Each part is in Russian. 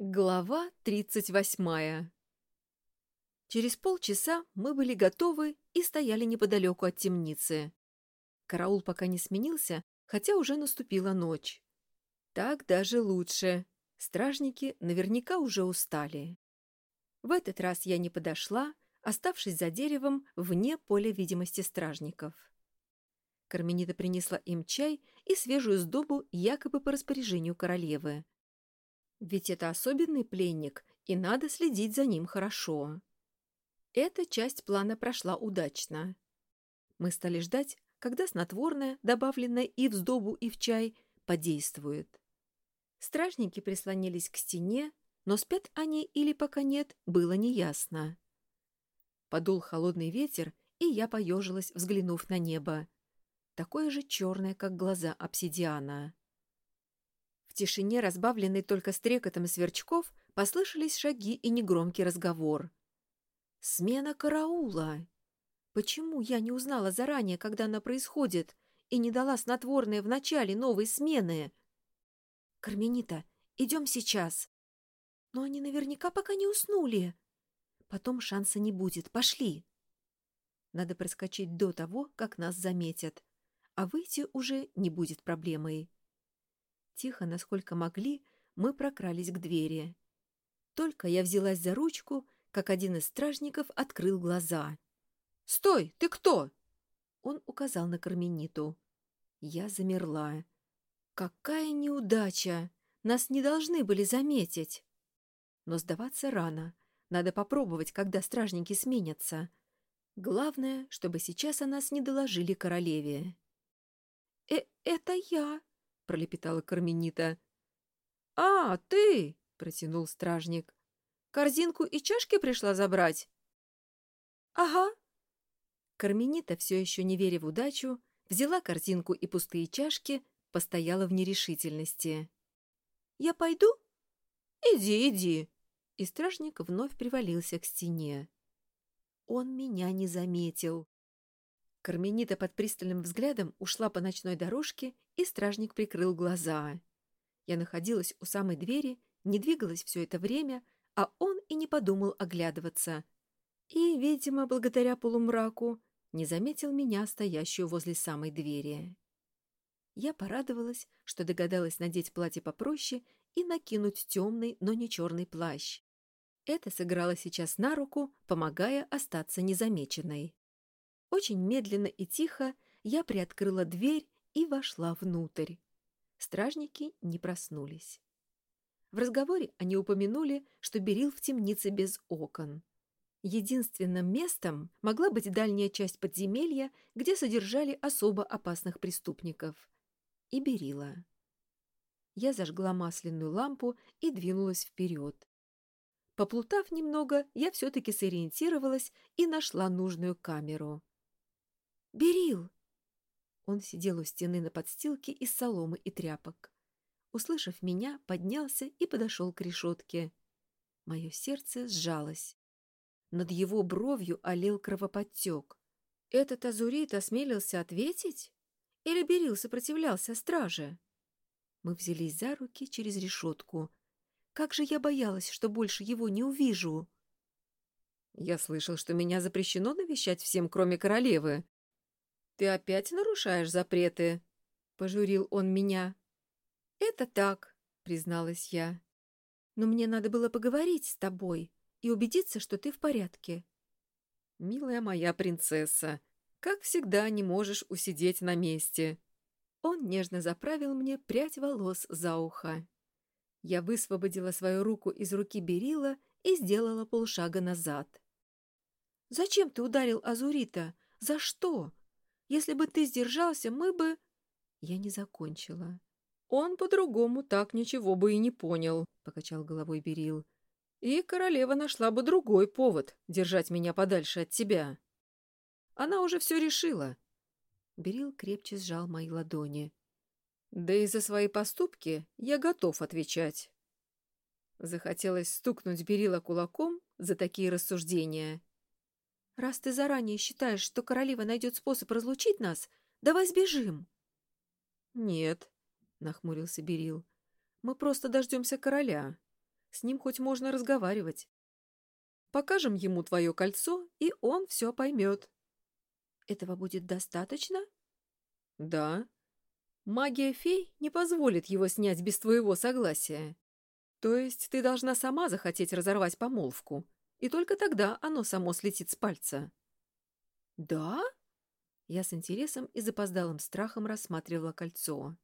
Глава 38 Через полчаса мы были готовы и стояли неподалеку от темницы. Караул пока не сменился, хотя уже наступила ночь. Так даже лучше. Стражники наверняка уже устали. В этот раз я не подошла, оставшись за деревом вне поля видимости стражников. Карменита принесла им чай и свежую сдобу якобы по распоряжению королевы. Ведь это особенный пленник, и надо следить за ним хорошо. Эта часть плана прошла удачно. Мы стали ждать, когда снотворное, добавленное и в сдобу, и в чай, подействует. Стражники прислонились к стене, но спят они или пока нет, было неясно. Подул холодный ветер, и я поежилась, взглянув на небо. Такое же черное, как глаза обсидиана тишине, разбавленной только стрекотом сверчков, послышались шаги и негромкий разговор. «Смена караула! Почему я не узнала заранее, когда она происходит, и не дала снотворное в начале новой смены?» «Карменита, идем сейчас!» «Но они наверняка пока не уснули!» «Потом шанса не будет. Пошли!» Надо проскочить до того, как нас заметят, а выйти уже не будет проблемой. Тихо, насколько могли, мы прокрались к двери. Только я взялась за ручку, как один из стражников открыл глаза. «Стой! Ты кто?» Он указал на Кармениту. Я замерла. «Какая неудача! Нас не должны были заметить!» Но сдаваться рано. Надо попробовать, когда стражники сменятся. Главное, чтобы сейчас о нас не доложили королеве. «Э «Это я!» Пролепетала Карменита. «А, ты!» — протянул стражник. «Корзинку и чашки пришла забрать?» «Ага». Карменита, все еще не веря в удачу, взяла корзинку и пустые чашки, постояла в нерешительности. «Я пойду?» «Иди, иди!» И стражник вновь привалился к стене. Он меня не заметил. Карменита под пристальным взглядом ушла по ночной дорожке, и стражник прикрыл глаза. Я находилась у самой двери, не двигалась все это время, а он и не подумал оглядываться. И, видимо, благодаря полумраку, не заметил меня, стоящую возле самой двери. Я порадовалась, что догадалась надеть платье попроще и накинуть темный, но не черный плащ. Это сыграло сейчас на руку, помогая остаться незамеченной. Очень медленно и тихо я приоткрыла дверь и вошла внутрь. Стражники не проснулись. В разговоре они упомянули, что Берил в темнице без окон. Единственным местом могла быть дальняя часть подземелья, где содержали особо опасных преступников. И Берила. Я зажгла масляную лампу и двинулась вперед. Поплутав немного, я все-таки сориентировалась и нашла нужную камеру. «Берил!» Он сидел у стены на подстилке из соломы и тряпок. Услышав меня, поднялся и подошел к решетке. Мое сердце сжалось. Над его бровью олел кровоподтек. Этот азурит осмелился ответить? Или Берил сопротивлялся страже? Мы взялись за руки через решетку. Как же я боялась, что больше его не увижу. Я слышал, что меня запрещено навещать всем, кроме королевы, «Ты опять нарушаешь запреты?» — пожурил он меня. «Это так», — призналась я. «Но мне надо было поговорить с тобой и убедиться, что ты в порядке». «Милая моя принцесса, как всегда не можешь усидеть на месте». Он нежно заправил мне прядь волос за ухо. Я высвободила свою руку из руки Берила и сделала полшага назад. «Зачем ты ударил Азурита? За что? Если бы ты сдержался, мы бы...» Я не закончила. «Он по-другому так ничего бы и не понял», — покачал головой Берил. «И королева нашла бы другой повод держать меня подальше от тебя. Она уже все решила». Берил крепче сжал мои ладони. «Да и за свои поступки я готов отвечать». Захотелось стукнуть Берила кулаком за такие рассуждения «Раз ты заранее считаешь, что королева найдет способ разлучить нас, давай сбежим». «Нет», — нахмурился Берил, — «мы просто дождемся короля. С ним хоть можно разговаривать. Покажем ему твое кольцо, и он все поймет. Этого будет достаточно? Да. Магия фей не позволит его снять без твоего согласия. То есть ты должна сама захотеть разорвать помолвку, и только тогда оно само слетит с пальца. Да? Я с интересом и запоздалым страхом рассматривала кольцо.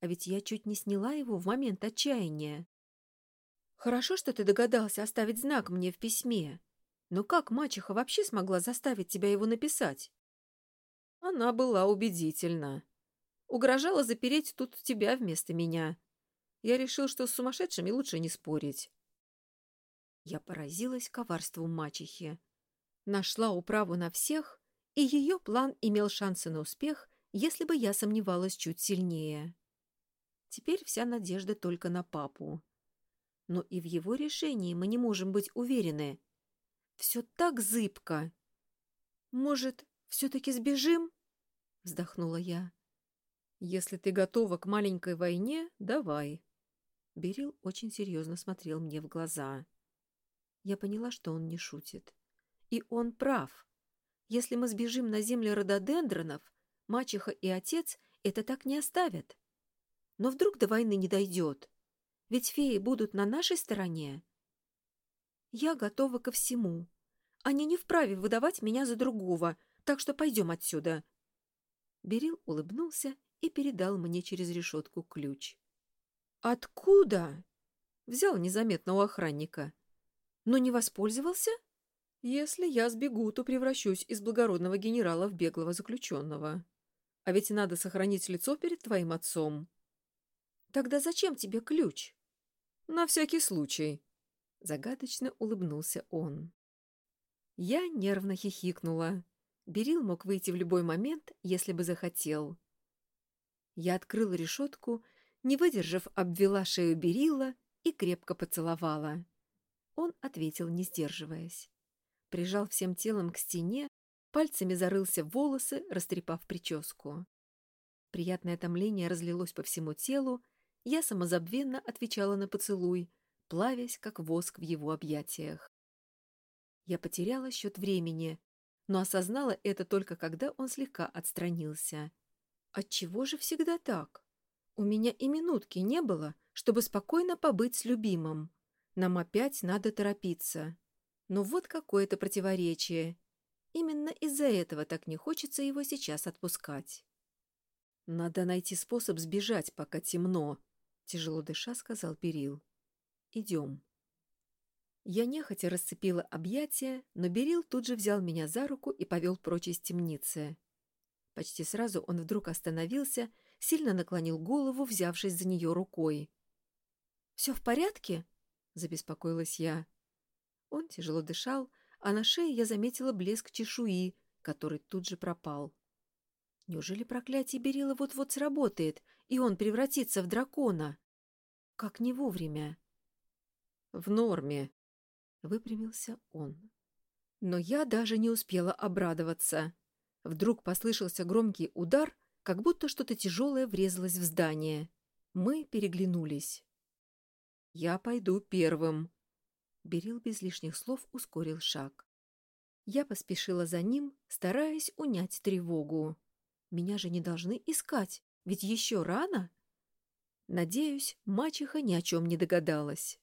А ведь я чуть не сняла его в момент отчаяния. Хорошо, что ты догадался оставить знак мне в письме. Но как мачеха вообще смогла заставить тебя его написать? Она была убедительна. Угрожала запереть тут тебя вместо меня. Я решил, что с сумасшедшими лучше не спорить. Я поразилась коварству мачехи. Нашла управу на всех, и ее план имел шансы на успех, если бы я сомневалась чуть сильнее. Теперь вся надежда только на папу но и в его решении мы не можем быть уверены. Все так зыбко. Может, все-таки сбежим? Вздохнула я. Если ты готова к маленькой войне, давай. Берил очень серьезно смотрел мне в глаза. Я поняла, что он не шутит. И он прав. Если мы сбежим на землю рододендронов, мачеха и отец это так не оставят. Но вдруг до войны не дойдет. Ведь феи будут на нашей стороне. Я готова ко всему. Они не вправе выдавать меня за другого, так что пойдем отсюда. Берил улыбнулся и передал мне через решетку ключ. «Откуда?» Взял незаметно у охранника. «Но не воспользовался?» «Если я сбегу, то превращусь из благородного генерала в беглого заключенного. А ведь надо сохранить лицо перед твоим отцом». «Тогда зачем тебе ключ?» На всякий случай. Загадочно улыбнулся он. Я нервно хихикнула. Берил мог выйти в любой момент, если бы захотел. Я открыла решетку, не выдержав, обвела шею Берила и крепко поцеловала. Он ответил, не сдерживаясь. Прижал всем телом к стене, пальцами зарылся в волосы, растрепав прическу. Приятное томление разлилось по всему телу, я самозабвенно отвечала на поцелуй, плавясь, как воск в его объятиях. Я потеряла счет времени, но осознала это только когда он слегка отстранился. Отчего же всегда так? У меня и минутки не было, чтобы спокойно побыть с любимым. Нам опять надо торопиться. Но вот какое-то противоречие. Именно из-за этого так не хочется его сейчас отпускать. Надо найти способ сбежать, пока темно, Тяжело дыша, сказал Берил. «Идем». Я нехотя расцепила объятия, но Берил тут же взял меня за руку и повел прочь из темницы. Почти сразу он вдруг остановился, сильно наклонил голову, взявшись за нее рукой. «Все в порядке?» — забеспокоилась я. Он тяжело дышал, а на шее я заметила блеск чешуи, который тут же пропал. Неужели проклятие Берила вот-вот сработает, и он превратится в дракона? Как не вовремя. В норме, выпрямился он. Но я даже не успела обрадоваться. Вдруг послышался громкий удар, как будто что-то тяжелое врезалось в здание. Мы переглянулись. «Я пойду первым». Берил без лишних слов ускорил шаг. Я поспешила за ним, стараясь унять тревогу. Меня же не должны искать, ведь еще рано. Надеюсь, мачеха ни о чем не догадалась.